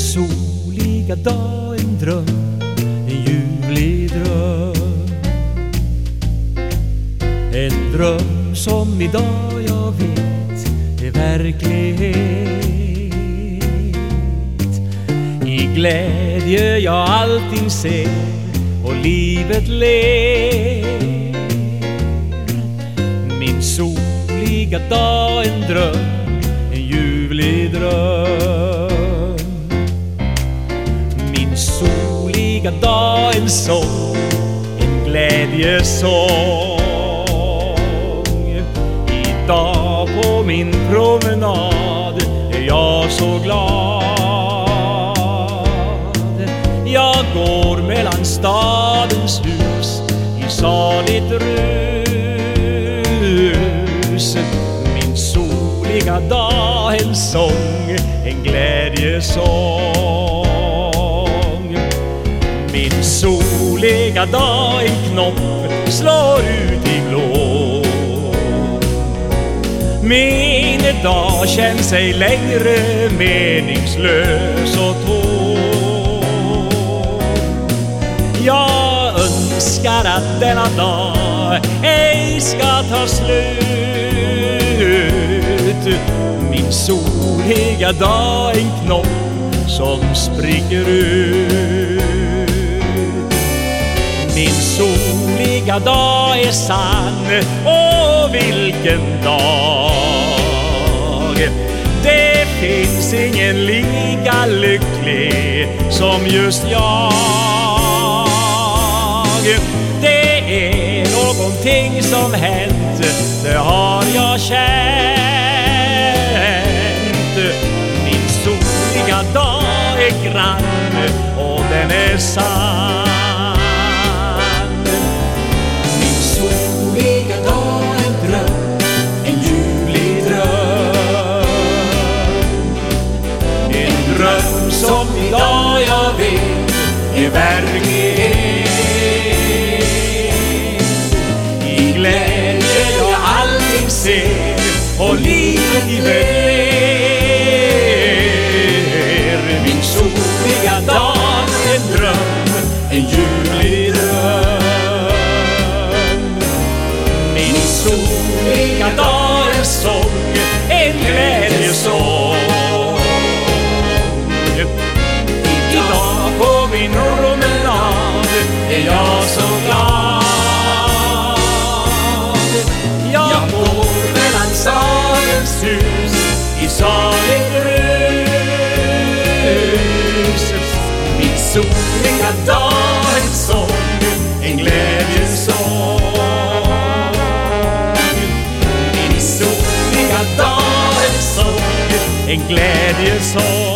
soliga dag en dröm, en ljuvlig dröm. En dröm som idag jag vet är verklighet. I glädje jag allting ser och livet ler. Min soliga dag en dröm, en ljuvlig dröm soliga dag en sång, en glädjesång. Idag på min promenad är jag så glad. Jag går mellan stadens hus i saligt rus. Min soliga dag en sång, en glädjesång. Soliga dag en knopp slår ut i blå. Min dag känns sig längre meningslös och tom Jag önskar att denna dag ej ska ta slut. Min soliga dag en knopp som spricker ut soliga dag är sann, åh vilken dag. Det finns ingen lika lycklig som just jag. Det är någonting som hänt, det har jag känt. Min soliga dag är grann och den är sann. Idag jag vet är verklighet. I glädje jag allting ser och livet ler Min soliga dag en dröm, en ljuvlig dröm. Min soliga dag en sång, en glädjesång. Är jag så glad. Jag går mellan stadens hus i saligt rus. Min soliga dag en sång, en glädjesång Min soliga dag en sång, en glädjesång